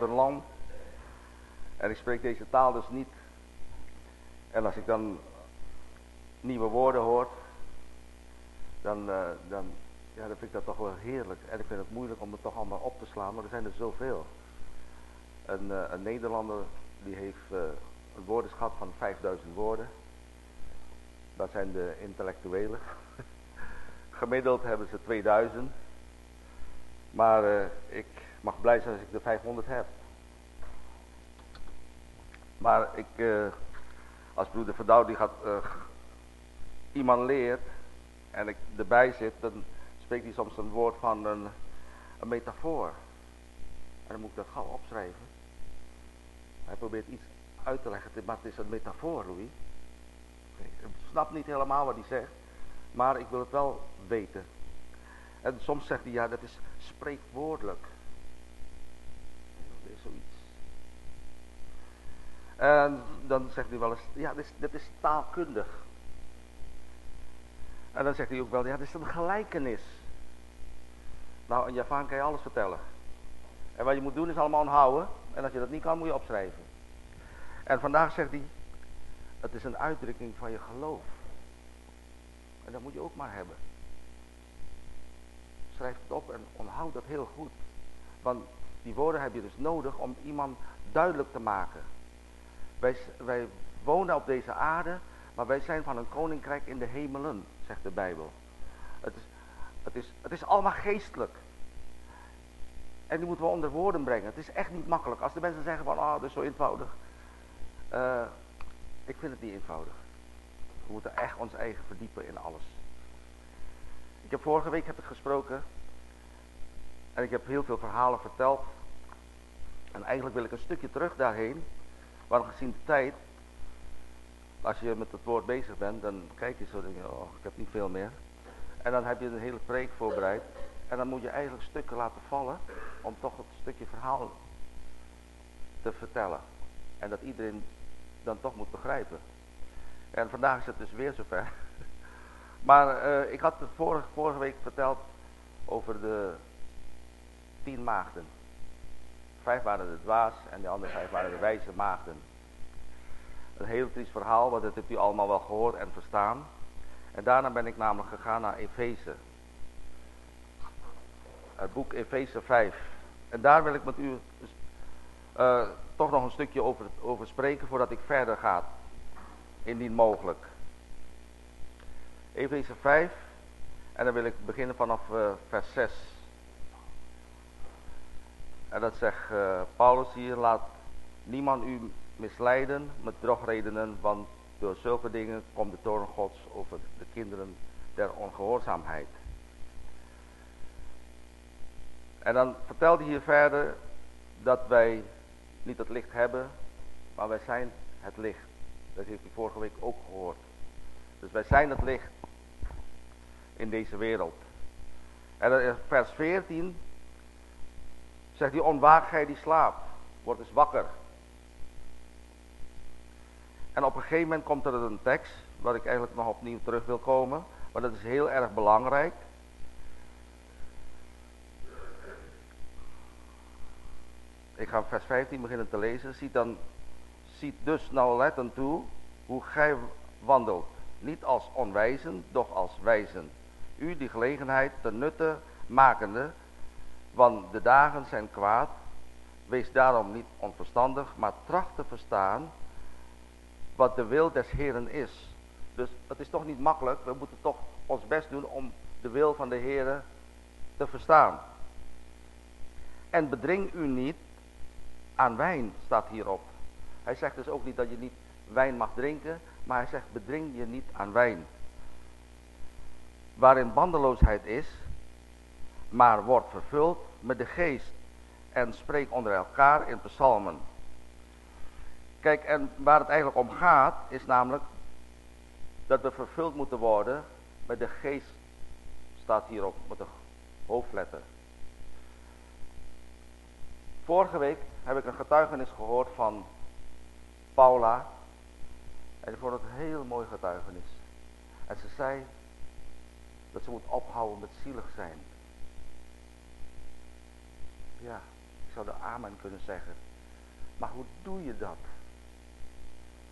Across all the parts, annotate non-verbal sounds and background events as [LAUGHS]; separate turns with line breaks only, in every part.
uit een land en ik spreek deze taal dus niet. En als ik dan nieuwe woorden hoor, dan, uh, dan, ja, dan vind ik dat toch wel heerlijk. En ik vind het moeilijk om het toch allemaal op te slaan, maar er zijn er zoveel. Een, uh, een Nederlander die heeft uh, een woordenschat van 5000 woorden. Dat zijn de intellectuelen. [LAUGHS] Gemiddeld hebben ze 2000. Maar ik mag blij zijn als ik de 500 heb. Maar ik, uh, als broeder Verdouw die gaat uh, iemand leert en ik erbij zit, dan spreekt hij soms een woord van een, een metafoor. En dan moet ik dat gauw opschrijven. Hij probeert iets uit te leggen, maar het is een metafoor, Louis. Ik snap niet helemaal wat hij zegt, maar ik wil het wel weten. En soms zegt hij, ja, dat is spreekwoordelijk. En dan zegt hij wel eens, ja, dit is, dit is taalkundig. En dan zegt hij ook wel, ja, dit is een gelijkenis. Nou, in Javaan kan je alles vertellen. En wat je moet doen is allemaal onthouden. En als je dat niet kan, moet je opschrijven. En vandaag zegt hij, het is een uitdrukking van je geloof. En dat moet je ook maar hebben. Schrijf het op en onthoud dat heel goed. Want die woorden heb je dus nodig om iemand duidelijk te maken. Wij, wij wonen op deze aarde, maar wij zijn van een koninkrijk in de hemelen, zegt de Bijbel. Het is, het is, het is allemaal geestelijk. En die moeten we onder woorden brengen. Het is echt niet makkelijk. Als de mensen zeggen van, ah, oh, dat is zo eenvoudig. Uh, ik vind het niet eenvoudig. We moeten echt ons eigen verdiepen in alles. Ik heb vorige week heb ik gesproken. En ik heb heel veel verhalen verteld. En eigenlijk wil ik een stukje terug daarheen. Maar gezien de tijd, als je met het woord bezig bent, dan kijk je zo, denk oh, ik heb niet veel meer. En dan heb je een hele preek voorbereid. En dan moet je eigenlijk stukken laten vallen, om toch het stukje verhaal te vertellen. En dat iedereen dan toch moet begrijpen. En vandaag is het dus weer zover. [LAUGHS] Maar uh, ik had het vorige, vorige week verteld over de tien maagden. Vijf waren de dwaas en de andere vijf waren de wijze maagden. Een heel triest verhaal, want dat hebt u allemaal wel gehoord en verstaan. En daarna ben ik namelijk gegaan naar Efeze. Het boek Efeze 5. En daar wil ik met u uh, toch nog een stukje over, over spreken voordat ik verder ga. Indien mogelijk. Efeze 5. En dan wil ik beginnen vanaf uh, vers 6. En dat zegt uh, Paulus hier, laat niemand u misleiden met drogredenen, want door zulke dingen komt de toren gods over de kinderen der ongehoorzaamheid. En dan vertelt hij hier verder dat wij niet het licht hebben, maar wij zijn het licht. Dat heeft hij vorige week ook gehoord. Dus wij zijn het licht in deze wereld. En in vers 14 Zegt hij, ontwaak gij die slaapt. Word eens wakker. En op een gegeven moment komt er een tekst, waar ik eigenlijk nog opnieuw terug wil komen. Maar dat is heel erg belangrijk. Ik ga vers 15 beginnen te lezen. Ziet, dan, ziet dus nauwlettend toe hoe gij wandelt. Niet als onwijzen, doch als wijzen. U die gelegenheid ten nutte makende want de dagen zijn kwaad. Wees daarom niet onverstandig, maar tracht te verstaan wat de wil des Heren is. Dus het is toch niet makkelijk. We moeten toch ons best doen om de wil van de Heren te verstaan. En bedring u niet aan wijn, staat hierop. Hij zegt dus ook niet dat je niet wijn mag drinken, maar hij zegt bedring je niet aan wijn. Waarin bandeloosheid is, maar wordt vervuld met de geest en spreek onder elkaar in psalmen. Kijk, en waar het eigenlijk om gaat, is namelijk dat we vervuld moeten worden met de geest, staat hierop met de hoofdletter. Vorige week heb ik een getuigenis gehoord van Paula. En ik vond het een heel mooi getuigenis. En ze zei dat ze moet ophouden met zielig zijn. Ja, zou de amen kunnen zeggen. Maar hoe doe je dat?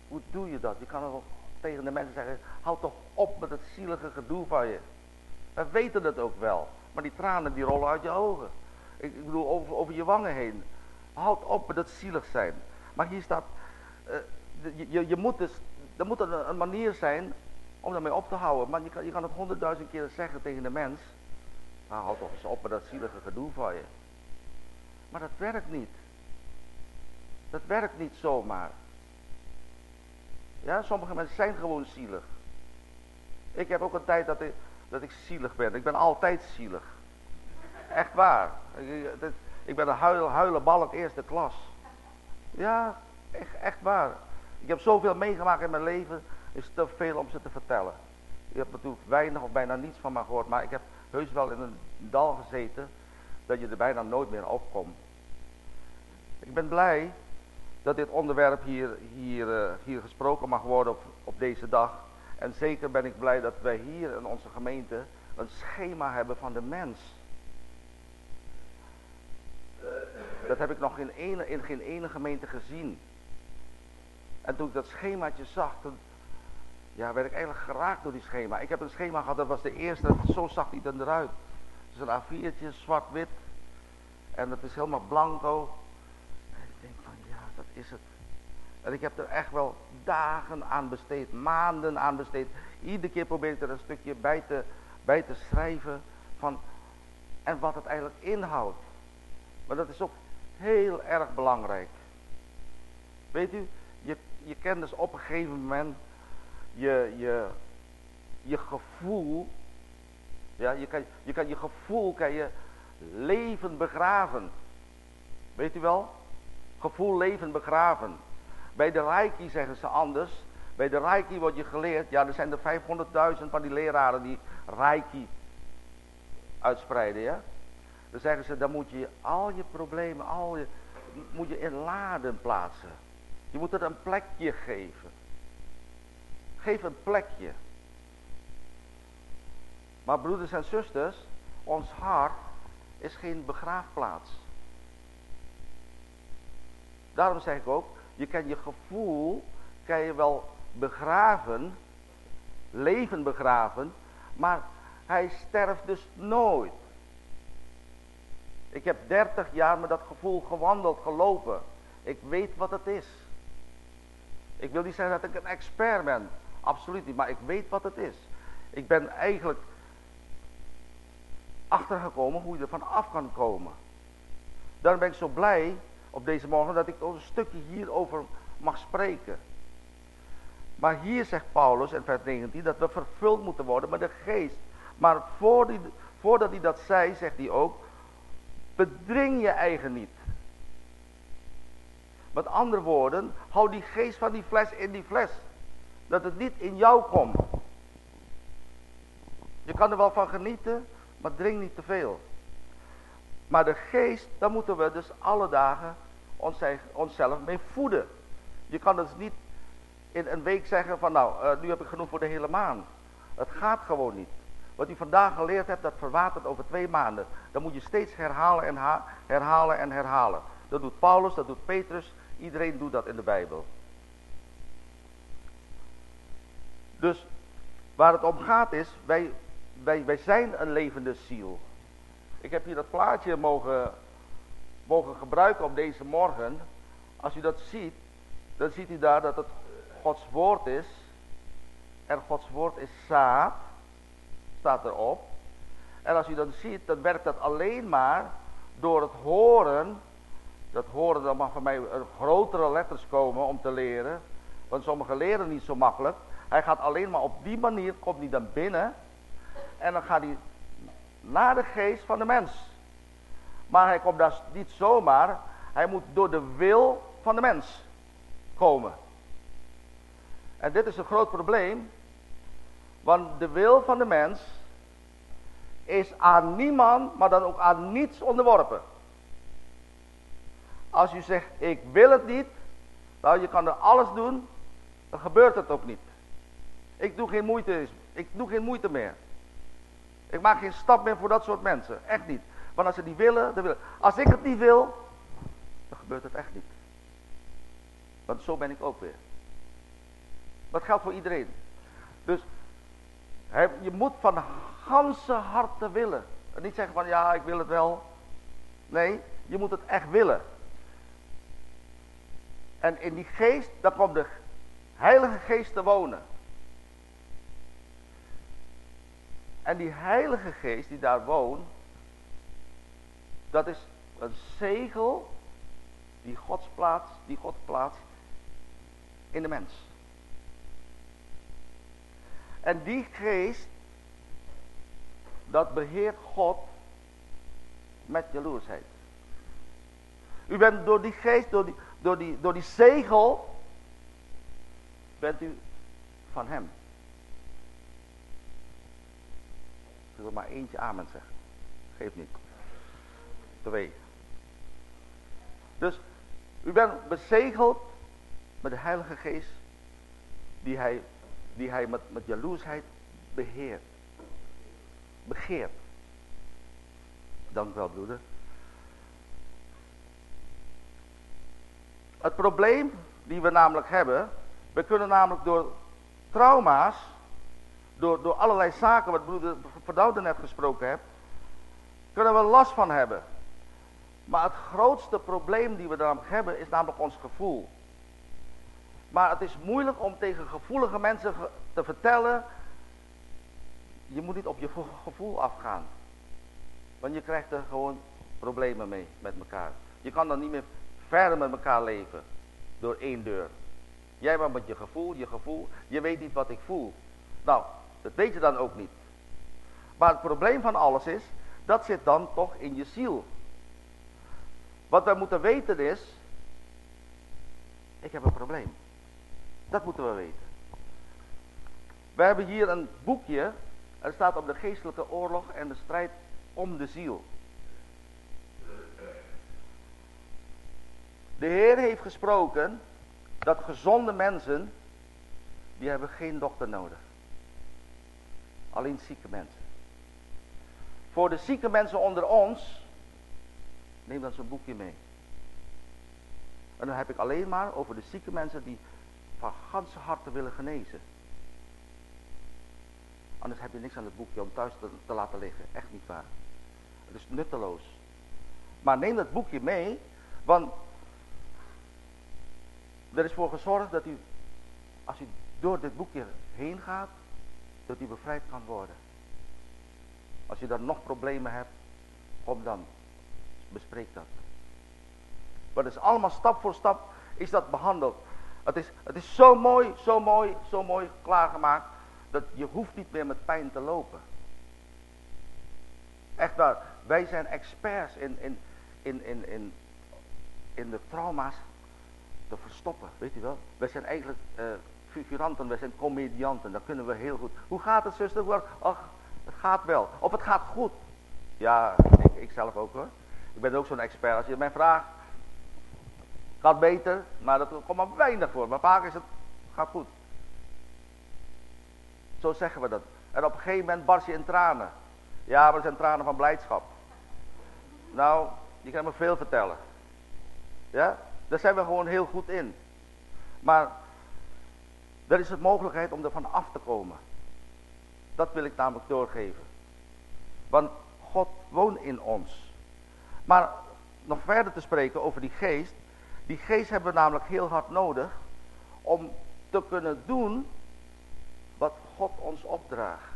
Hoe doe je dat? Je kan wel tegen de mensen zeggen, houd toch op met het zielige gedoe van je. We weten het ook wel. Maar die tranen die rollen uit je ogen. Ik bedoel, over, over je wangen heen. Houd op met het zielig zijn. Maar hier staat, uh, je, je, moet dus, er moet een, een, manier zijn om daarmee op te houden. Maar je kan, je kan het honderdduizend keer zeggen tegen de mens. Nou, houd toch eens op met dat zielige gedoe van je. Maar dat werkt niet. Dat werkt niet zomaar. Ja, sommige mensen zijn gewoon zielig. Ik heb ook een tijd dat ik, dat ik zielig ben. Ik ben altijd zielig. Echt waar. Ik, ik ben een huil, huilen balk eerste klas. Ja, echt, echt waar. Ik heb zoveel meegemaakt in mijn leven. is te veel om ze te vertellen. Je hebt natuurlijk weinig of bijna niets van me gehoord. Maar ik heb heus wel in een dal gezeten. Dat je er bijna nooit meer opkomt. Ik ben blij dat dit onderwerp hier, hier, uh, hier gesproken mag worden op, op deze dag. En zeker ben ik blij dat wij hier in onze gemeente een schema hebben van de mens. Dat heb ik nog in, ene, in geen ene gemeente gezien. En toen ik dat schemaatje zag, toen ja, werd ik eigenlijk geraakt door die schema. Ik heb een schema gehad, dat was de eerste, zo zag hij dan eruit. Het is een A4'tje, zwart-wit. En het is helemaal blanco. En ik denk van, ja, dat is het. En ik heb er echt wel dagen aan besteed, maanden aan besteed. Iedere keer probeer ik er een stukje bij te, bij te schrijven van, en wat het eigenlijk inhoudt. Maar dat is ook heel erg belangrijk. Weet u, je, je kent dus op een gegeven moment je, je, je gevoel, ja, je kan, je kan je gevoel kan je leven begraven. Weet u wel? Gevoel leven begraven. Bij de Reiki zeggen ze anders. Bij de Reiki wordt je geleerd, ja er zijn er 500.000 van die leraren die Reiki uitspreiden, ja. Dan zeggen ze, dan moet je al je problemen, al je, moet je in laden plaatsen. Je moet het een plekje geven. Geef een plekje. Maar broeders en zusters, ons hart is geen begraafplaats. Daarom zeg ik ook, je kan je gevoel, kan je wel begraven, leven begraven, maar hij sterft dus nooit. Ik heb 30 jaar met dat gevoel gewandeld, gelopen. Ik weet wat het is. Ik wil niet zeggen dat ik een expert ben. Absoluut niet, maar ik weet wat het is. Ik ben eigenlijk achtergekomen hoe je er van af kan komen. Daarom ben ik zo blij op deze morgen dat ik een stukje hierover mag spreken. Maar hier zegt Paulus in vers 19 dat we vervuld moeten worden met de geest. Maar voordat hij dat zei, zegt hij ook, bedring je eigen niet. Met andere woorden, hou die geest van die fles in die fles. Dat het niet in jou komt. Je kan er wel van genieten, maar drink niet te veel. Maar de geest, daar moeten we dus alle dagen ons, onszelf mee voeden. Je kan dus niet in een week zeggen van nou, uh, nu heb ik genoeg voor de hele maand. Het gaat gewoon niet. Wat u vandaag geleerd hebt, dat verwatert over twee maanden. Dan moet je steeds herhalen en herhalen en herhalen. Dat doet Paulus, dat doet Petrus. Iedereen doet dat in de Bijbel. Dus waar het om gaat is, wij, wij, wij zijn een levende ziel. Ik heb hier dat plaatje mogen, mogen gebruiken op deze morgen. Als u dat ziet, dan ziet u daar dat het Gods woord is. En Gods woord is zaad staat erop. En als u dat ziet, dan werkt dat alleen maar door het horen. Dat horen, dan mag van mij grotere letters komen om te leren. Want sommigen leren niet zo makkelijk. Hij gaat alleen maar op die manier, komt hij dan binnen. En dan gaat hij naar de geest van de mens. Maar hij komt daar niet zomaar. Hij moet door de wil van de mens komen. En dit is een groot probleem. Want de wil van de mens is aan niemand, maar dan ook aan niets onderworpen. Als u zegt, ik wil het niet, nou je kan er alles doen, dan gebeurt het ook niet. Ik doe geen moeite, ik doe geen moeite meer. Ik maak geen stap meer voor dat soort mensen, echt niet. Want als ze die willen, dan willen. Als ik het niet wil, gebeurt het echt niet. Want zo ben ik ook weer. Dat geldt voor iedereen. Dus je moet van ganse harte willen. En niet zeggen van ja, ik wil het wel. Nee, je moet het echt willen. En in die geest, daar komt de heilige geest te wonen. En die heilige geest die daar woont, dat is een zegel die Gods plaats, die God plaatst in de mens. En die geest, dat beheert God met jaloersheid. U bent door die geest, door die, door die, door die zegel, bent u van hem. Ik wil maar eentje amen zeggen. Geeft niet. Dus u bent bezegeld met de Heilige Geest die hij, die hij met, met jaloersheid beheert. Begeert. Dank wel broeder. Het probleem die we namelijk hebben, we kunnen namelijk door trauma's, door, door allerlei zaken, wat broeder Verdouwde net gesproken heeft, kunnen we last van hebben. Maar het grootste probleem die we namelijk hebben, is namelijk ons gevoel. Maar het is moeilijk om tegen gevoelige mensen te vertellen, je moet niet op je gevoel afgaan. Want je krijgt er gewoon problemen mee met elkaar. Je kan dan niet meer verder met elkaar leven. Door één deur. Jij maar met je gevoel, je gevoel. Je weet niet wat ik voel. Nou, dat weet je dan ook niet. Maar het probleem van alles is, dat zit dan toch in je ziel. Wat wij moeten weten is, ik heb een probleem. Dat moeten we weten. We hebben hier een boekje, er staat op de geestelijke oorlog en de strijd om de ziel. De Heer heeft gesproken dat gezonde mensen, die hebben geen dokter nodig. Alleen zieke mensen. Voor de zieke mensen onder ons, neem dan zo'n boekje mee. En dan heb ik alleen maar over de zieke mensen die van ganse harte willen genezen. Anders heb je niks aan het boekje om thuis te, te laten liggen. Echt niet waar. Het is nutteloos. Maar neem dat boekje mee, want er is voor gezorgd dat u, als u door dit boekje heen gaat, dat u bevrijd kan worden. Als je dan nog problemen hebt, kom dan. Bespreek dat. Maar het is allemaal stap voor stap is dat behandeld. Het is, het is zo mooi, zo mooi, zo mooi klaargemaakt. Dat je hoeft niet meer met pijn te lopen. Echt waar. Wij zijn experts in, in, in, in, in, in de trauma's te verstoppen. Weet u wel. Wij zijn eigenlijk uh, figuranten, wij zijn comedianten. Dat kunnen we heel goed. Hoe gaat het zuster? Ach, het gaat wel. Of het gaat goed. Ja, ik, ik zelf ook hoor. Ik ben ook zo'n expert. Als je mij vraagt, gaat beter, maar dat komt maar weinig voor. Maar vaak is het, gaat goed. Zo zeggen we dat. En op een gegeven moment barst je in tranen. Ja, maar het zijn tranen van blijdschap. Nou, je kan me veel vertellen. Ja, daar zijn we gewoon heel goed in. Maar er is de mogelijkheid om er van af te komen. Dat wil ik namelijk doorgeven. Want God woont in ons. Maar nog verder te spreken over die geest. Die geest hebben we namelijk heel hard nodig. Om te kunnen doen wat God ons opdraagt.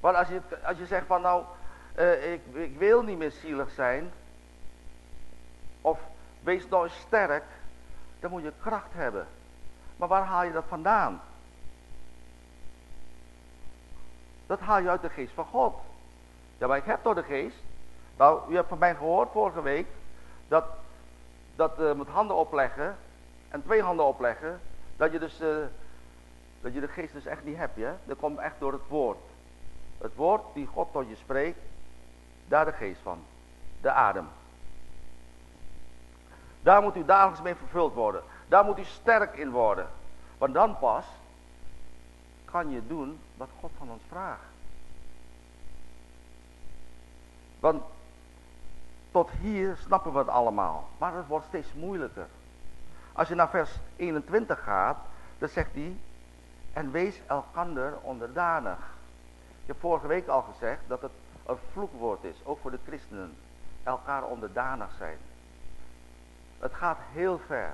Want als je, als je zegt van nou, uh, ik, ik wil niet meer zielig zijn. Of wees nou sterk. Dan moet je kracht hebben. Maar waar haal je dat vandaan? Dat haal je uit de geest van God. Ja, maar ik heb toch de geest. Nou, u hebt van mij gehoord vorige week. Dat, dat uh, met handen opleggen. En twee handen opleggen. Dat je dus... Uh, dat je de geest dus echt niet hebt. Ja? Dat komt echt door het woord. Het woord die God tot je spreekt. Daar de geest van. De adem. Daar moet u dagelijks mee vervuld worden. Daar moet u sterk in worden. Want dan pas kan je doen wat God van ons vraagt. Want tot hier snappen we het allemaal. Maar het wordt steeds moeilijker. Als je naar vers 21 gaat, dan zegt hij, en wees elkander onderdanig. Ik heb vorige week al gezegd dat het een vloekwoord is, ook voor de christenen. Elkaar onderdanig zijn. Het gaat heel ver.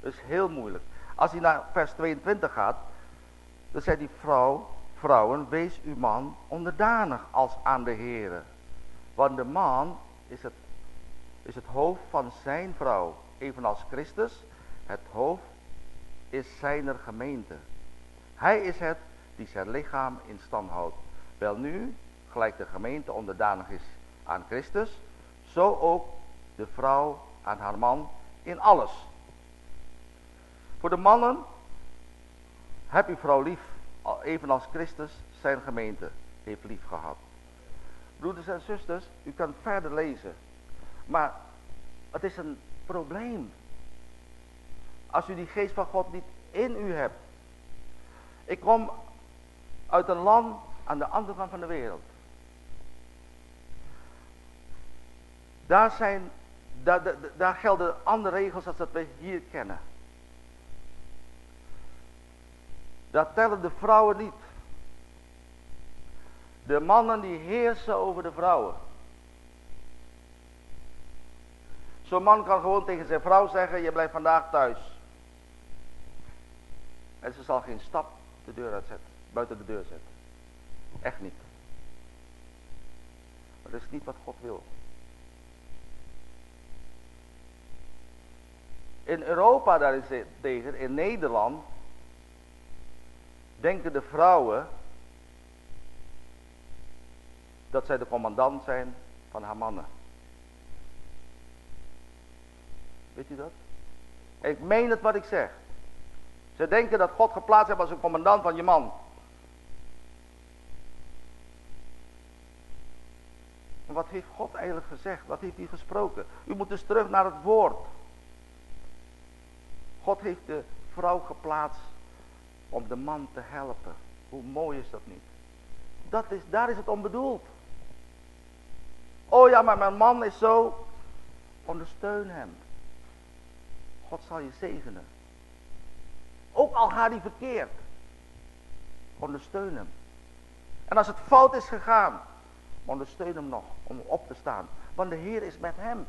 Het is heel moeilijk. Als hij naar vers 22 gaat, dan zegt die vrouw, vrouwen, wees uw man onderdanig als aan de Heer. Want de man is het, is het hoofd van zijn vrouw, evenals Christus het hoofd is zijner gemeente. Hij is het die zijn lichaam in stand houdt. Wel nu, gelijk de gemeente onderdanig is aan Christus, zo ook de vrouw aan haar man in alles. Voor de mannen, heb uw vrouw lief, evenals Christus zijn gemeente heeft lief gehad. Broeders en zusters, u kan verder lezen. Maar het is een probleem. Als u die geest van God niet in u hebt. Ik kom uit een land aan de andere kant van de wereld. Daar, zijn, daar, daar, gelden andere regels als dat we hier kennen. Daar tellen de vrouwen niet. De mannen die heersen over de vrouwen. Zo'n man kan gewoon tegen zijn vrouw zeggen, je blijft vandaag thuis. En ze zal geen stap de deur uitzetten, buiten de deur zetten. Echt niet. Dat is niet wat God wil. In Europa daarentegen, in Nederland, denken de vrouwen dat zij de commandant zijn van haar mannen. Weet u dat? Ik meen het wat ik zeg. Ze denken dat God geplaatst heeft als een commandant van je man. Maar wat heeft God eigenlijk gezegd? Wat heeft hij gesproken? U moet dus terug naar het woord. God heeft de vrouw geplaatst om de man te helpen. Hoe mooi is dat niet? Dat is, daar is het om bedoeld. Oh ja, maar mijn man is zo. Ondersteun hem. God zal je zegenen. Ook al gaat hij verkeerd. Ondersteun hem. En als het fout is gegaan. Ondersteun hem nog om op te staan. Want de Heer is met hem.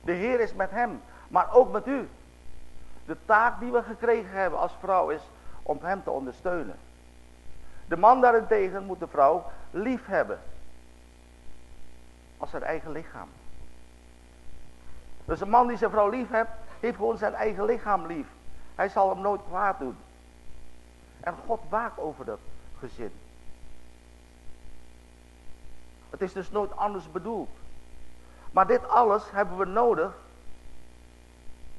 De Heer is met hem. Maar ook met u. De taak die we gekregen hebben als vrouw is om hem te ondersteunen. De man daarentegen moet de vrouw lief hebben. Als zijn eigen lichaam. Dus een man die zijn vrouw lief heeft, heeft gewoon zijn eigen lichaam lief. Hij zal hem nooit kwaad doen. En God waakt over dat gezin. Het is dus nooit anders bedoeld. Maar dit alles hebben we nodig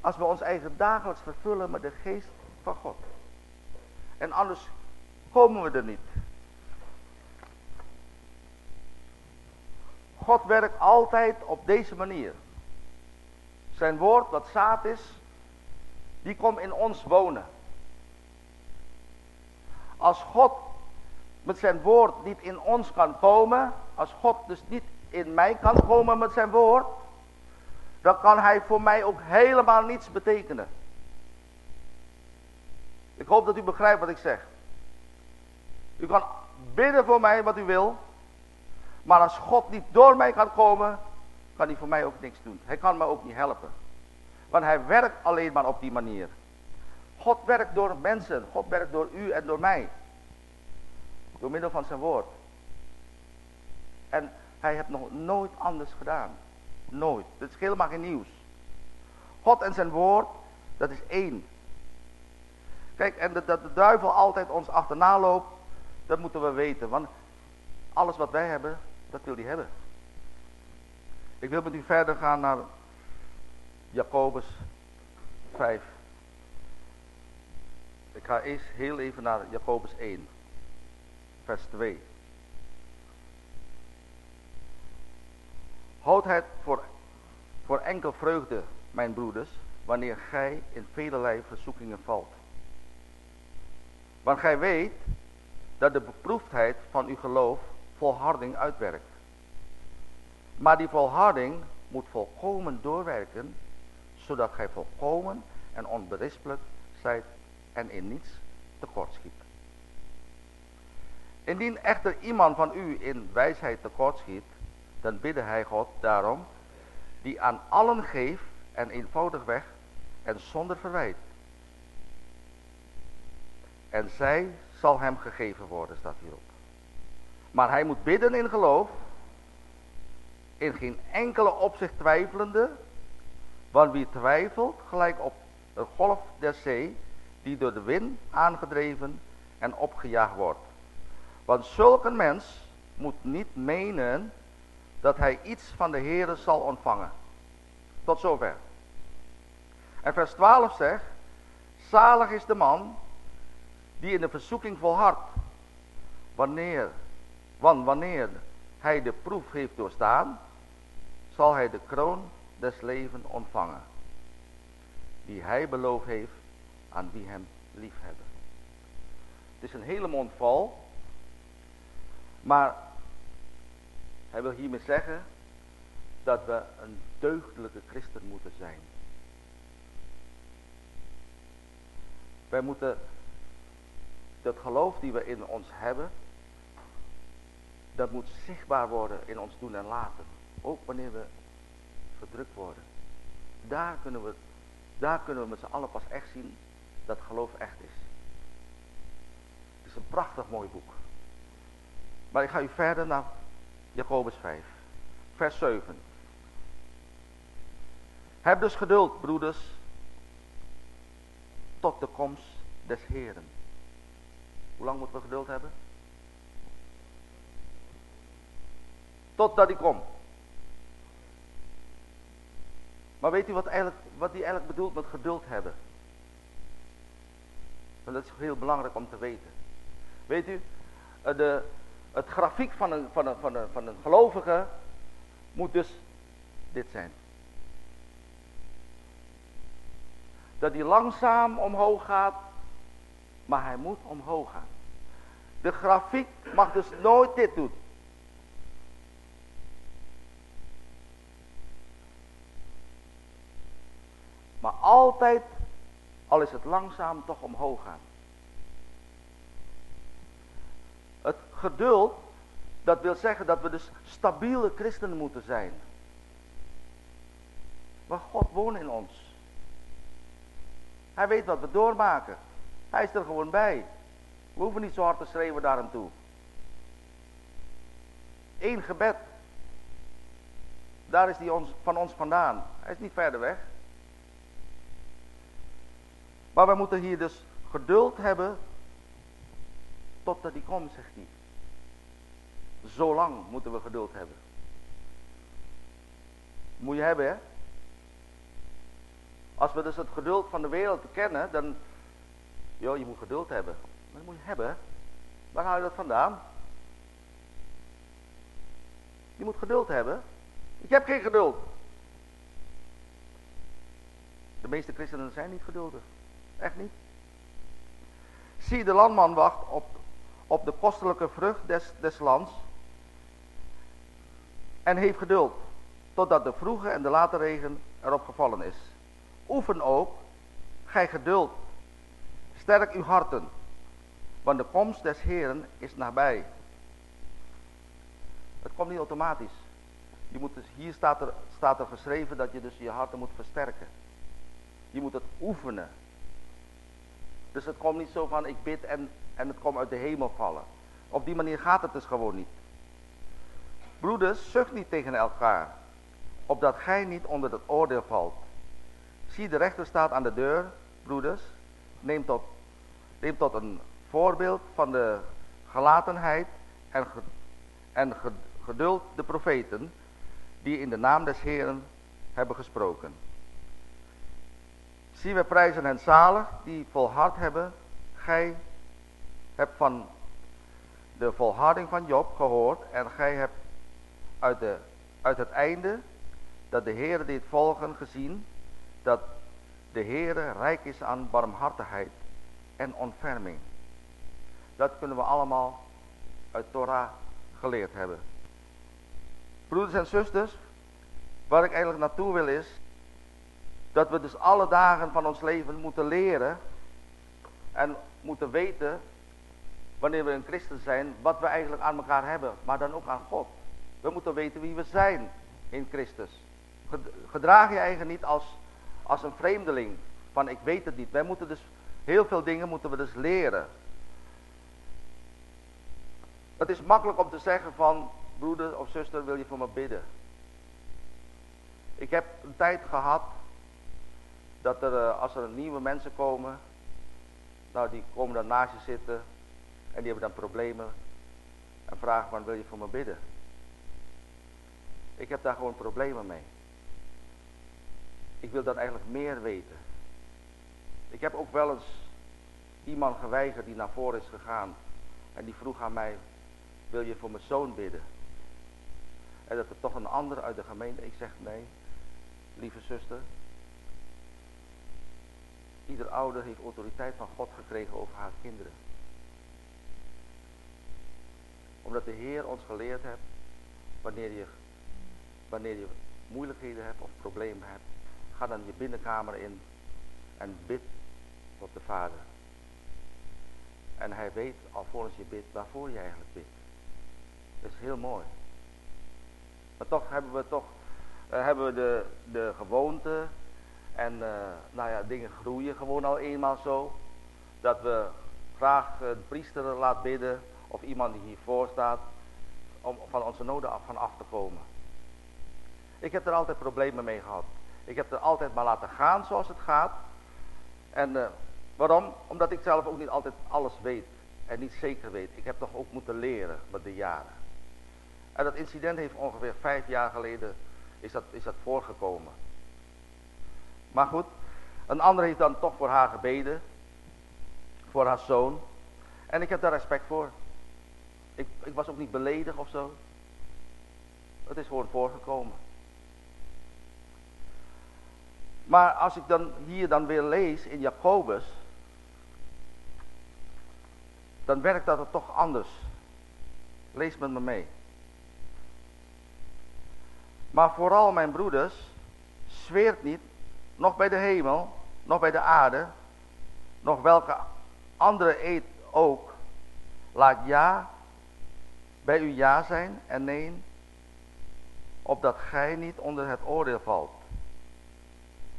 als we ons eigen dagelijks vervullen met de geest van God. En anders komen we er niet. God werkt altijd op deze manier. Zijn woord, wat zaad is, die komt in ons wonen. Als God met zijn woord niet in ons kan komen, als God dus niet in mij kan komen met zijn woord, dan kan hij voor mij ook helemaal niets betekenen. Ik hoop dat u begrijpt wat ik zeg. U kan bidden voor mij wat u wil, maar als God niet door mij kan komen, kan hij voor mij ook niks doen. Hij kan me ook niet helpen. Want hij werkt alleen maar op die manier. God werkt door mensen. God werkt door u en door mij. Door middel van zijn woord. En hij heeft nog nooit anders gedaan. Nooit. Dat is helemaal geen nieuws. God en zijn woord, dat is één. Kijk, en dat de, de duivel altijd ons achterna loopt, dat moeten we weten. Want alles wat wij hebben, dat wil hij hebben. Ik wil met u verder gaan naar Jacobus 5. Ik ga eerst heel even naar Jacobus 1, vers 2. Houd het voor, voor enkel vreugde, mijn broeders, wanneer gij in velelei verzoekingen valt. Want gij weet dat de beproefdheid van uw geloof volharding uitwerkt. Maar die volharding moet volkomen doorwerken, zodat gij volkomen en onberispelijk zijt en in niets tekortschiet. Indien echter iemand van u in wijsheid tekortschiet, dan bidde hij God daarom, die aan allen geeft en eenvoudig weg en zonder verwijt. En zij zal hem gegeven worden, staat hierop. Maar hij moet bidden in geloof, in geen enkele opzicht twijfelende, want wie twijfelt, gelijk op een golf der zee, die door de wind aangedreven en opgejaagd wordt. Want zulke mens moet niet menen dat hij iets van de Heere zal ontvangen. Tot zover. En vers 12 zegt, zalig is de man die in de verzoeking volhardt. Wanneer, want wanneer hij de proef heeft doorstaan, zal hij de kroon des leven ontvangen. Die hij beloofd heeft aan wie hem liefhebben. Het is een hele mond vol. Maar hij wil hiermee zeggen dat we een deugdelijke christen moeten zijn. Wij moeten dat geloof die we in ons hebben, dat moet zichtbaar worden in ons doen en laten. Ook wanneer we verdrukt worden. Daar kunnen we, daar kunnen we met z'n allen pas echt zien dat geloof echt is. Het is een prachtig mooi boek. Maar ik ga u verder naar Jacobus 5, vers 7. Heb dus geduld, broeders, tot de komst des Heren. Hoe lang moeten we geduld hebben? Totdat hij komt. Maar weet u wat, eigenlijk, wat hij eigenlijk bedoelt met geduld hebben? En dat is heel belangrijk om te weten. Weet u, eh, de, het grafiek van van, van, van een gelovige moet dus dit zijn. Dat hij langzaam omhoog gaat, maar hij moet omhoog gaan. De grafiek mag dus nooit dit doen. Maar altijd, al is het langzaam, toch omhoog gaan. Het geduld, dat wil zeggen dat we dus stabiele christenen moeten zijn. Maar God woont in ons. Hij weet wat we doormaken. Hij is er gewoon bij. We hoeven niet zo hard te schreeuwen daar aan toe. Eén gebed. Daar is hij ons, van ons vandaan. Hij is niet verder weg. Maar we moeten hier dus geduld hebben totdat hij komt, zegt hij. Zolang moeten we geduld hebben. Moet je hebben, hè? Als we dus het geduld van de wereld kennen, dan... joh, je moet geduld hebben. Maar dat moet je hebben. Waar haal je dat vandaan? Je moet geduld hebben. Ik heb geen geduld. De meeste christenen zijn niet geduldig. Echt niet. Zie, de landman wacht op, op de kostelijke vrucht des, des lands. En heeft geduld. Totdat de vroege en de late regen erop gevallen is. Oefen ook, gij geduld. Sterk uw harten. Want de komst des Heren is nabij. Het komt niet automatisch. Je moet dus, hier staat er, staat er geschreven dat je dus je harten moet versterken. Je moet het oefenen. Dus het komt niet zo van ik bid en, en het komt uit de hemel vallen. Op die manier gaat het dus gewoon niet. Broeders, zucht niet tegen elkaar, opdat gij niet onder het oordeel valt. Zie, de rechter staat aan de deur, broeders. Neem tot, neem tot een voorbeeld van de gelatenheid en, en geduld de profeten, die in de naam des Heeren hebben gesproken. Zie, we prijzen hen zalig die volhard hebben. Gij hebt van de volharding van Job gehoord en gij hebt uit, de, uit het einde dat de Heere dit volgen gezien, dat de Heere rijk is aan barmhartigheid en ontferming. Dat kunnen we allemaal uit Torah geleerd hebben. Broeders en zusters, waar ik eigenlijk naartoe wil is, dat we dus alle dagen van ons leven moeten leren en moeten weten, wanneer we een christen zijn, wat we eigenlijk aan elkaar hebben, maar dan ook aan God. We moeten weten wie we zijn in Christus. Gedraag je eigen niet als, als een vreemdeling, van ik weet het niet. Wij moeten dus, heel veel dingen moeten we dus leren. Het is makkelijk om te zeggen van, broeder of zuster, wil je voor me bidden? Ik heb een tijd gehad dat er, eh, als er nieuwe mensen komen, nou die komen dan naast je zitten en die hebben dan problemen en vragen van wil je voor me bidden? Ik heb daar gewoon problemen mee. Ik wil dan eigenlijk meer weten. Ik heb ook wel eens iemand geweigerd die naar voren is gegaan en die vroeg aan mij, wil je voor mijn zoon bidden? En dat er toch een ander uit de gemeente, ik zeg nee, lieve zuster, Ieder ouder heeft autoriteit van God gekregen over haar kinderen. Omdat de Heer ons geleerd heeft, wanneer je, wanneer je moeilijkheden hebt of problemen hebt, ga dan je binnenkamer in en bid tot de Vader. En hij weet alvorens je bidt waarvoor je eigenlijk bidt. Dat is heel mooi. Maar toch hebben we toch uh, hebben we de, de gewoonte en uh, nou ja, dingen groeien gewoon al eenmaal zo. Dat we graag een priester laten bidden of iemand die hiervoor staat om van onze noden af, van af te komen. Ik heb er altijd problemen mee gehad. Ik heb er altijd maar laten gaan zoals het gaat. En uh, waarom? Omdat ik zelf ook niet altijd alles weet en niet zeker weet. Ik heb toch ook moeten leren met de jaren. En dat incident heeft ongeveer vijf jaar geleden is dat, is dat voorgekomen. Maar goed, een ander heeft dan toch voor haar gebeden. Voor haar zoon. En ik heb daar respect voor. Ik, ik was ook niet beledigd of zo. Het is gewoon voorgekomen. Maar als ik dan hier dan weer lees in Jacobus. Dan werkt dat er toch anders. Lees met me mee. Maar vooral mijn broeders, zweert niet nog bij de hemel, nog bij de aarde, nog welke andere eet ook. Laat ja bij u ja zijn en nee, opdat gij niet onder het oordeel valt.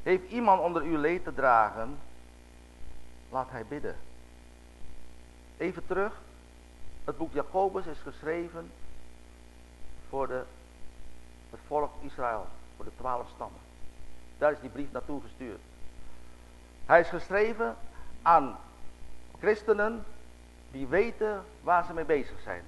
Heeft iemand onder uw leed te dragen, laat hij bidden. Even terug, het boek Jacobus is geschreven voor de, het volk Israël, voor de twaalf stammen. Daar is die brief naartoe gestuurd. Hij is geschreven aan christenen die weten waar ze mee bezig zijn.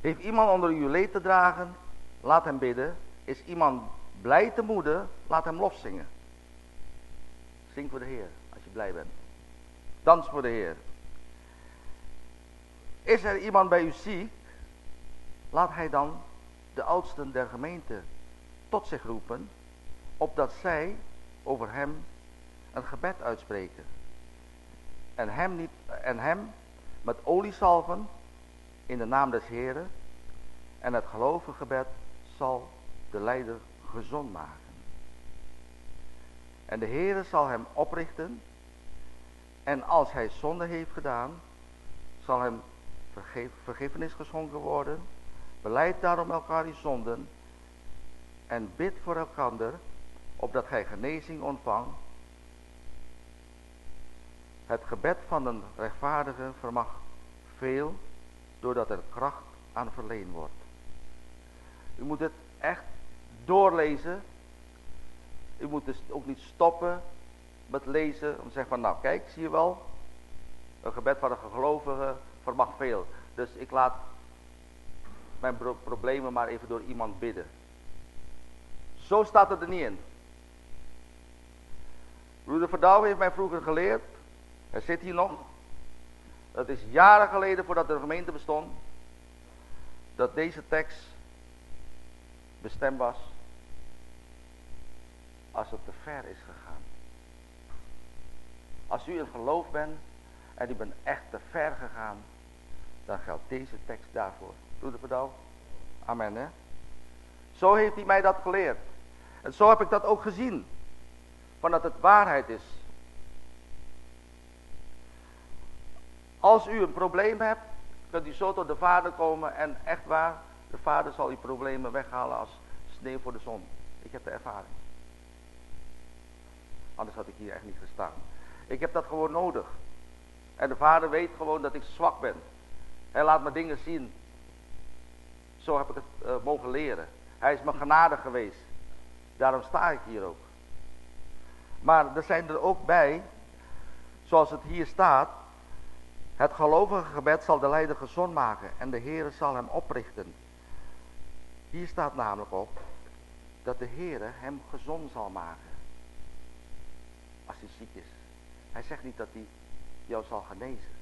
Heeft iemand onder uw leed te dragen, laat hem bidden. Is iemand blij te moeden, laat hem lof zingen. Zing voor de Heer, als je blij bent. Dans voor de Heer. Is er iemand bij u ziek, laat hij dan de oudsten der gemeente tot zich roepen, opdat zij over hem een gebed uitspreken. En hem, niet, en hem met olie salven in de naam des Heren. En het gelovige gebed zal de leider gezond maken. En de Heere zal hem oprichten. En als hij zonde heeft gedaan, zal hem vergiffenis geschonken worden Beleid daarom elkaar die zonden en bid voor elkander, opdat gij genezing ontvangt. Het gebed van een rechtvaardige vermag veel, doordat er kracht aan verleen wordt. U moet het echt doorlezen. U moet dus ook niet stoppen met lezen om te zeggen van nou kijk, zie je wel, een gebed van een gelovige vermag veel. Dus ik laat mijn problemen maar even door iemand bidden. Zo staat het er niet in. Broeder Verdouw heeft mij vroeger geleerd. Hij zit hier nog. Dat is jaren geleden voordat de gemeente bestond. Dat deze tekst bestemd was. Als het te ver is gegaan. Als u in geloof bent en u bent echt te ver gegaan dan geldt deze tekst daarvoor. Doe het nou? Amen hè. Zo heeft hij mij dat geleerd. En zo heb ik dat ook gezien. Van dat het waarheid is. Als u een probleem hebt, kunt u zo tot de vader komen en echt waar, de vader zal uw problemen weghalen als sneeuw voor de zon. Ik heb de ervaring. Anders had ik hier echt niet gestaan. Ik heb dat gewoon nodig. En de vader weet gewoon dat ik zwak ben. Hij laat me dingen zien. Zo heb ik het uh, mogen leren. Hij is me genadig geweest. Daarom sta ik hier ook. Maar er zijn er ook bij, zoals het hier staat, het gelovige gebed zal de leider gezond maken en de Heere zal hem oprichten. Hier staat namelijk op dat de Heere hem gezond zal maken. Als hij ziek is. Hij zegt niet dat hij jou zal genezen.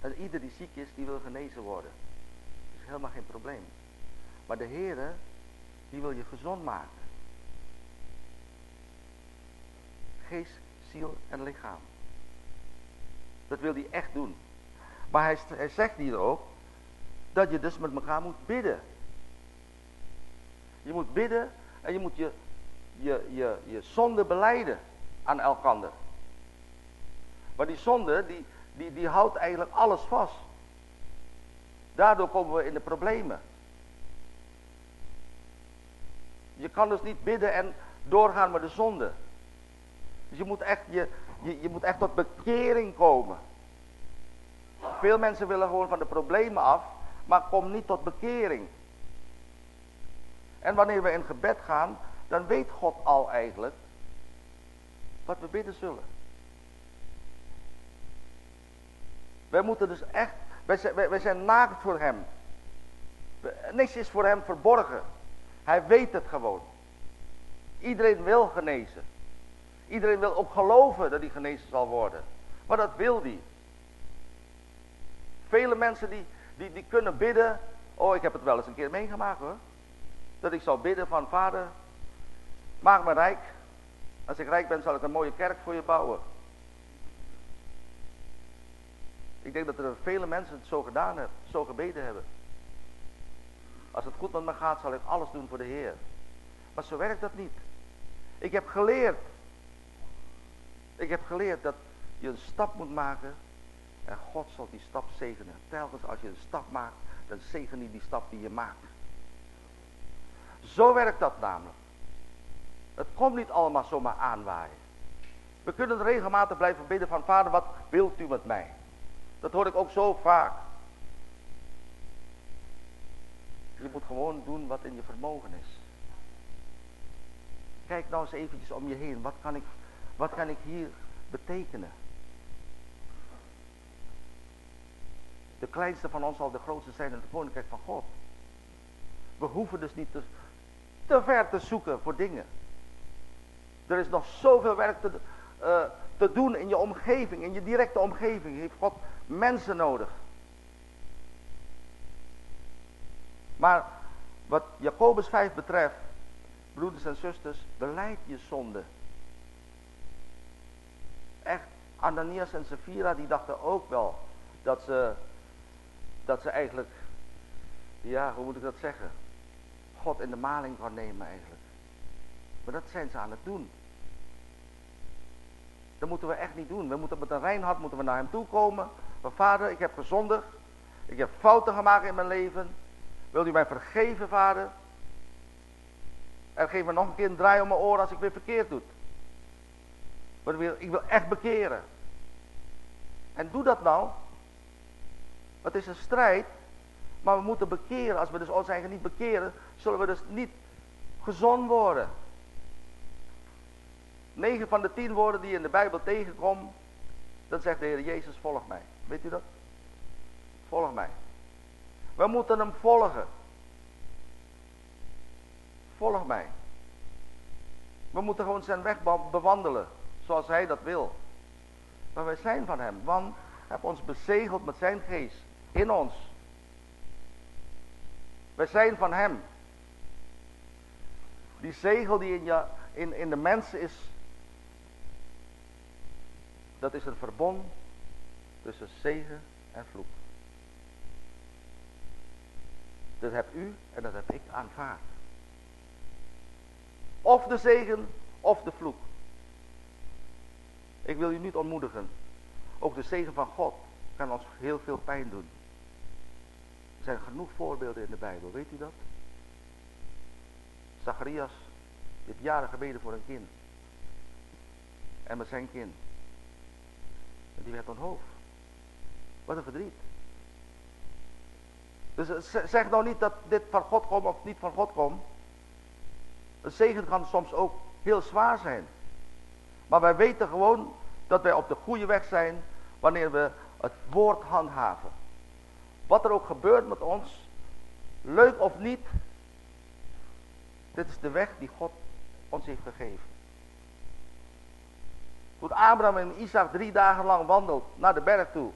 En ieder die ziek is, die wil genezen worden. Dat is helemaal geen probleem. Maar de Heere, die wil je gezond maken. Geest, ziel en lichaam. Dat wil hij echt doen. Maar hij, hij zegt hier ook dat je dus met elkaar moet bidden. Je moet bidden en je moet je, je, je, je zonde beleiden aan elkander. Maar die zonde, die, die, die houdt eigenlijk alles vast. Daardoor komen we in de problemen. Je kan dus niet bidden en doorgaan met de zonde. Dus je moet echt, je, je, je moet echt tot bekering komen. Veel mensen willen gewoon van de problemen af, maar kom niet tot bekering. En wanneer we in gebed gaan, dan weet God al eigenlijk wat we bidden zullen. Wij moeten dus echt, wij zijn, wij, zijn naakt voor hem. Niks is voor hem verborgen. Hij weet het gewoon. Iedereen wil genezen. Iedereen wil ook geloven dat hij genezen zal worden. Maar dat wil hij. Vele mensen die, die, die kunnen bidden. Oh, ik heb het wel eens een keer meegemaakt hoor. Dat ik zou bidden van vader, maak me rijk. Als ik rijk ben zal ik een mooie kerk voor je bouwen. Ik denk dat er vele mensen het zo gedaan hebben, zo gebeden hebben. Als het goed met me gaat zal ik alles doen voor de Heer. Maar zo werkt dat niet. Ik heb geleerd ik heb geleerd dat je een stap moet maken en God zal die stap zegenen. Telkens als je een stap maakt, dan zegen hij die stap die je maakt. Zo werkt dat namelijk. Het komt niet allemaal zomaar aanwaaien. We kunnen regelmatig blijven bidden van vader, wat wilt u met mij? Dat hoor ik ook zo vaak. Je moet gewoon doen wat in je vermogen is. Kijk nou eens eventjes om je heen. Wat kan ik wat kan ik hier betekenen? De kleinste van ons zal de grootste zijn in het koninkrijk van God. We hoeven dus niet te, te ver te zoeken voor dingen. Er is nog zoveel werk te, uh, te doen in je omgeving, in je directe omgeving. Heeft God mensen nodig. Maar wat Jacobus 5 betreft, broeders en zusters, beleid je zonde echt, Ananias en Sapphira die dachten ook wel dat ze, dat ze eigenlijk, ja, hoe moet ik dat zeggen? God in de maling kan nemen eigenlijk. Maar dat zijn ze aan het doen. Dat moeten we echt niet doen. We moeten met een rein hart moeten we naar hem toe komen. Vader, ik heb gezondigd. Ik heb fouten gemaakt in mijn leven. Wilt u mij vergeven, vader? En geef me nog een keer een draai om mijn oren als ik weer verkeerd doe. Ik wil, ik wil echt bekeren. En doe dat nou. Het is een strijd. Maar we moeten bekeren. Als we dus ons eigen niet bekeren. Zullen we dus niet gezond worden. 9 van de 10 woorden die je in de Bijbel tegenkomt. Dan zegt de Heer Jezus volg mij. Weet u dat? Volg mij. We moeten hem volgen. Volg mij. We moeten gewoon zijn weg bewandelen zoals hij dat wil. Maar wij zijn van hem, want hij heeft ons bezegeld met zijn geest in ons. Wij zijn van hem. Die zegel die in, je, in, in de mens is, dat is een verbond tussen zegen en vloek. Dat heb u en dat heb ik aanvaard. Of de zegen of de vloek. Ik wil u niet ontmoedigen. Ook de zegen van God kan ons heel veel pijn doen. Er zijn genoeg voorbeelden in de Bijbel, weet u dat? Zacharias dit jaren gebeden voor een kind. En met zijn kind. Die werd onthoofd. Wat een verdriet. Dus eh, zeg nou niet dat dit van God komt of niet van God komt. Een zegen kan soms ook heel zwaar zijn. Maar wij weten gewoon dat wij op de goede weg zijn wanneer we het woord handhaven. Wat er ook gebeurt met ons, leuk of niet, dit is de weg die God ons heeft gegeven. Toen Abraham en Isaac drie dagen lang wandelt naar de berg toe,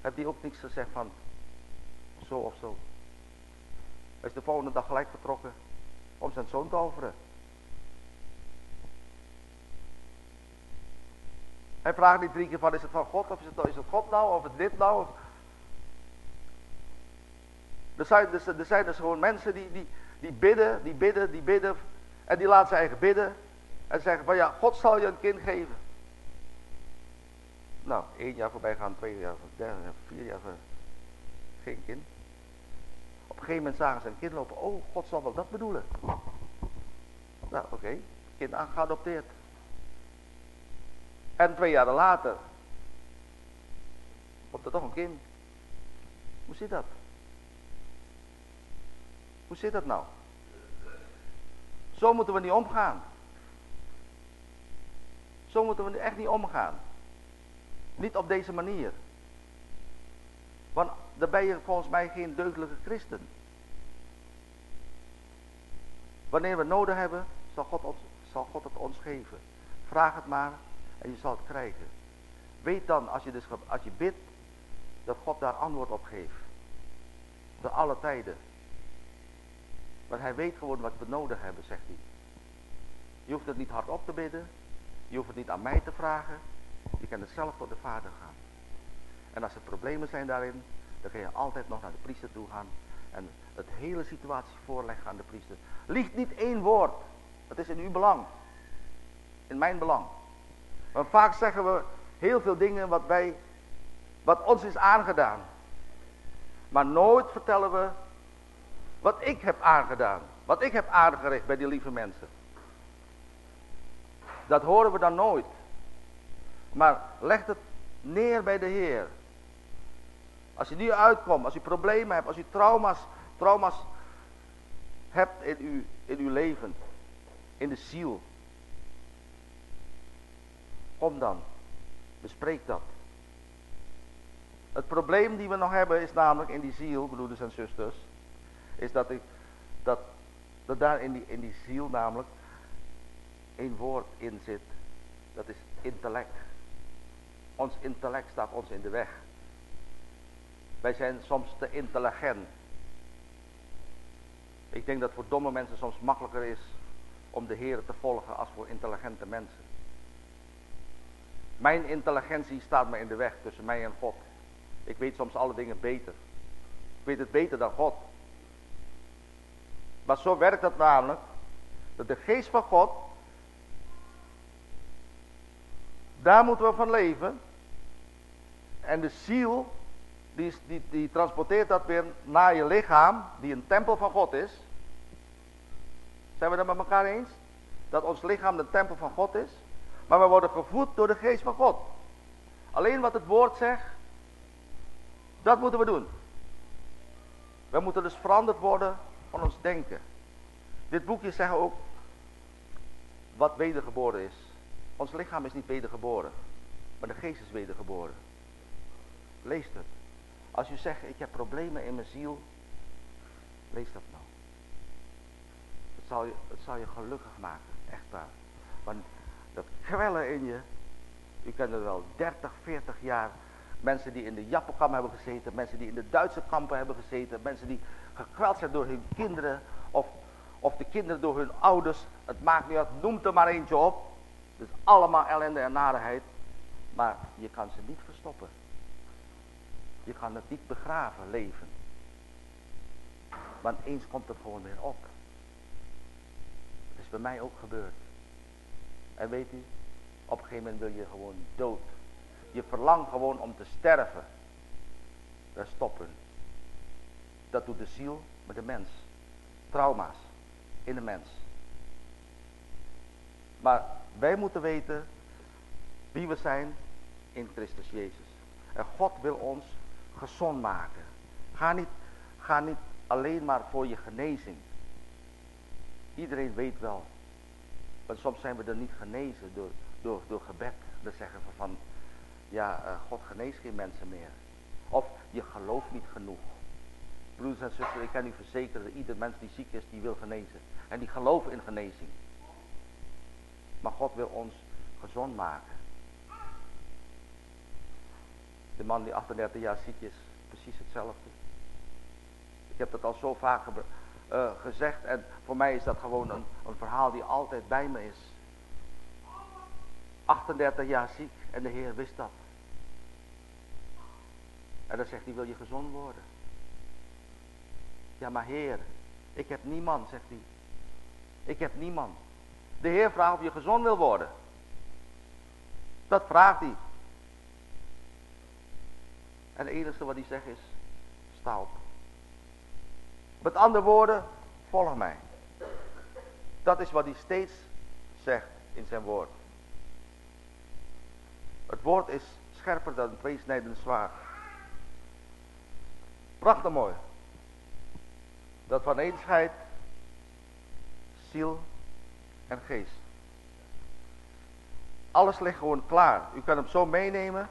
heeft hij ook niks gezegd van zo of zo. Hij is de volgende dag gelijk vertrokken om zijn zoon te offeren. Hij vraagt niet drie keer van is het van God of is het, is het God nou of het dit nou. Of... Er, zijn, er zijn dus gewoon mensen die, die, die bidden, die bidden, die bidden en die laten ze eigen bidden. En zeggen van ja, God zal je een kind geven. Nou, één jaar voorbij gaan, twee jaar, derde jaar, vier jaar, geen kind. Op een gegeven moment zagen ze een kind lopen. Oh, God zal wel dat bedoelen. Nou, oké. Kind aangeadopteerd. En twee jaar later komt er toch een kind. Hoe zit dat? Hoe zit dat nou? Zo moeten we niet omgaan. Zo moeten we echt niet omgaan. Niet op deze manier. Want dan ben je volgens mij geen deugdelijke christen. Wanneer we nodig hebben, zal God, ons, zal God het ons geven. Vraag het maar en je zal het krijgen. Weet dan, als je, dus, als je bidt, dat God daar antwoord op geeft. Te alle tijden. Want hij weet gewoon wat we nodig hebben, zegt hij. Je hoeft het niet hardop te bidden. Je hoeft het niet aan mij te vragen. Je kan het zelf tot de vader gaan. En als er problemen zijn daarin, dan kun je altijd nog naar de priester toe gaan. En het hele situatie voorleggen aan de priester. Liegt niet één woord. Het is in uw belang. In mijn belang. Want vaak zeggen we heel veel dingen wat wij, wat ons is aangedaan. Maar nooit vertellen we wat ik heb aangedaan. Wat ik heb aangericht bij die lieve mensen. Dat horen we dan nooit. Maar leg het neer bij de Heer. Als je nu uitkomt, als je problemen hebt, als je trauma's, trauma's hebt in uw, in uw leven, in de ziel. Kom dan, bespreek dat. Het probleem die we nog hebben is namelijk in die ziel, broeders en zusters, is dat, ik, dat, dat daar in die, in die ziel namelijk één woord in zit. Dat is intellect. Ons intellect staat ons in de weg. Wij zijn soms te intelligent. Ik denk dat voor domme mensen soms makkelijker is om de Heer te volgen als voor intelligente mensen. Mijn intelligentie staat me in de weg tussen mij en God. Ik weet soms alle dingen beter. Ik weet het beter dan God. Maar zo werkt het namelijk. Dat de geest van God. Daar moeten we van leven. En de ziel. Die, die, die transporteert dat weer naar je lichaam. Die een tempel van God is. Zijn we dat met elkaar eens? Dat ons lichaam de tempel van God is. Maar we worden gevoed door de geest van God. Alleen wat het woord zegt. Dat moeten we doen. We moeten dus veranderd worden van ons denken. Dit boekje zegt ook wat wedergeboren is. Ons lichaam is niet wedergeboren, maar de geest is wedergeboren. Lees het. Als u zegt, ik heb problemen in mijn ziel, lees dat nou. Het zal je, het zal je gelukkig maken, echt waar. Want dat kwellen in je, u kent het wel, 30, 40 jaar Mensen die in de Jappenkamp hebben gezeten. Mensen die in de Duitse kampen hebben gezeten. Mensen die gekweld zijn door hun kinderen. Of, of de kinderen door hun ouders. Het maakt niet uit. Noem er maar eentje op. Dus allemaal ellende en narigheid. Maar je kan ze niet verstoppen. Je kan het niet begraven, leven. Want eens komt het gewoon weer op. Dat is bij mij ook gebeurd. En weet u, op een gegeven moment wil je gewoon dood. Je verlangt gewoon om te sterven. Daar stoppen. Dat doet de ziel met de mens. Trauma's in de mens. Maar wij moeten weten wie we zijn in Christus Jezus. En God wil ons gezond maken. Ga niet, ga niet alleen maar voor je genezing. Iedereen weet wel. Want soms zijn we er niet genezen door, door, door gebed. Dan zeggen we van, ja, uh, God geneest geen mensen meer. Of je gelooft niet genoeg. Broeders en zusters, ik kan u verzekeren ieder mens die ziek is, die wil genezen. En die geloven in genezing. Maar God wil ons gezond maken. De man die 38 jaar ziek is, precies hetzelfde. Ik heb dat al zo vaak uh, gezegd en voor mij is dat gewoon een, een verhaal die altijd bij me is. 38 jaar ziek en de Heer wist dat. En dan zegt hij, wil je gezond worden? Ja, maar Heer, ik heb niemand, zegt hij. Ik heb niemand. De Heer vraagt of je gezond wil worden. Dat vraagt hij. En het enige wat hij zegt is, sta op. Met andere woorden, volg mij. Dat is wat hij steeds zegt in zijn woord. Het woord is scherper dan een tweesnijdend zwaard. Prachtig mooi. Dat van eenheid, ziel en geest. Alles ligt gewoon klaar. U kan hem zo meenemen.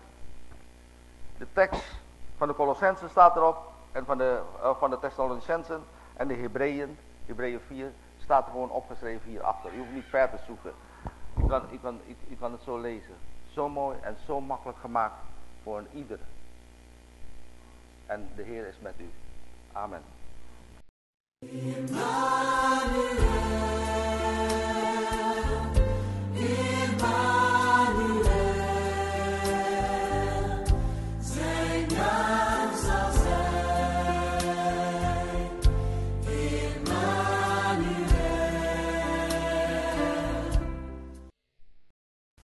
De tekst van de Colossensen staat erop. En van de, uh, van de Thessalonicensen en de Hebreeën. Hebreeën 4 staat er gewoon opgeschreven hierachter. U hoeft niet ver te zoeken. U kan, u, kan, u, u het zo lezen. Zo mooi en zo makkelijk gemaakt voor een ieder. En de Heer is met u. Amen.